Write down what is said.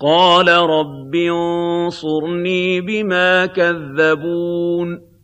قَالَ رَبِّ انصُرْنِي بِمَا كَذَّبُونِ